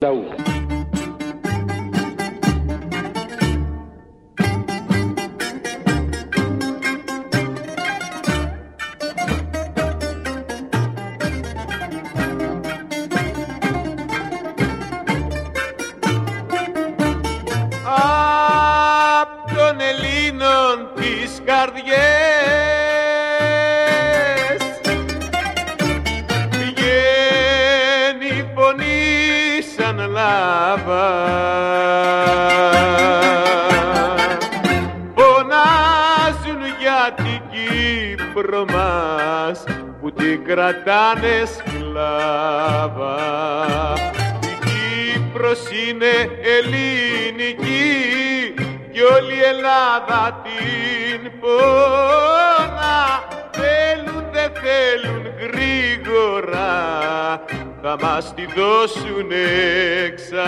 λαού. Απ' των Ελλήνων τις καρδιές σαν λάβα Φωνάζουν για την Κύπρο μας που την κρατάνε σκλάβα. Η Κύπρος είναι ελληνική κι όλη η Ελλάδα την πόνα θέλουν δεν θέλουν γρήγορα θα μας τη δώσουνε ξανά.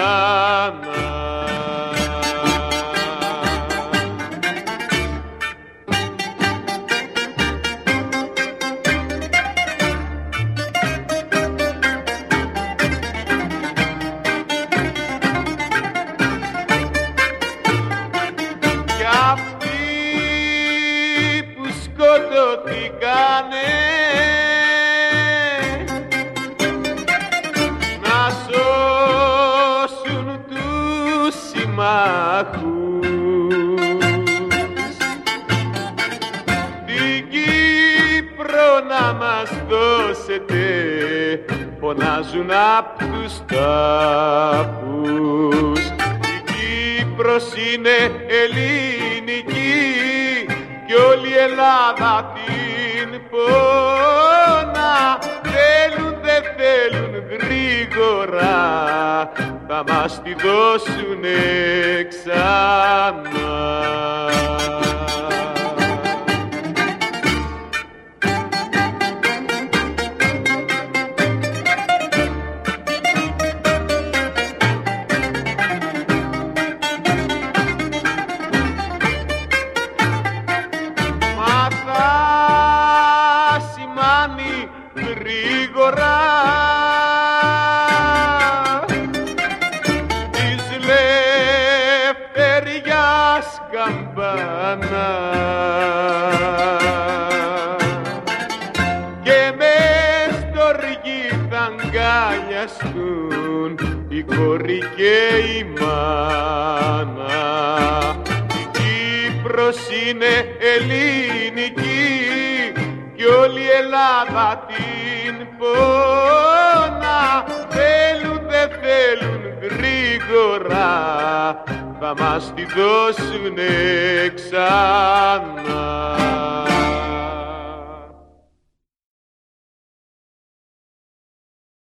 Τους συμμάχους την Κύπρο να μας δώσετε φωνάζουν απ' τους τάφους. Η Κύπρος είναι ελληνική κι όλη η Ελλάδα την πόνα θα μας τη δώσουνε ξανά. Μα θα σημάνει γρήγορα λευτεριάς καμπάνα. Και μες στο οργή θα αγκαλιαστούν η κόρη και η μάνα. Η Κύπρος είναι ελληνική κι όλη η Ελλάδα την πόνα. Θέλουν δεν θέλουν γρήγορα θα μας τη δώσουνε ξανά.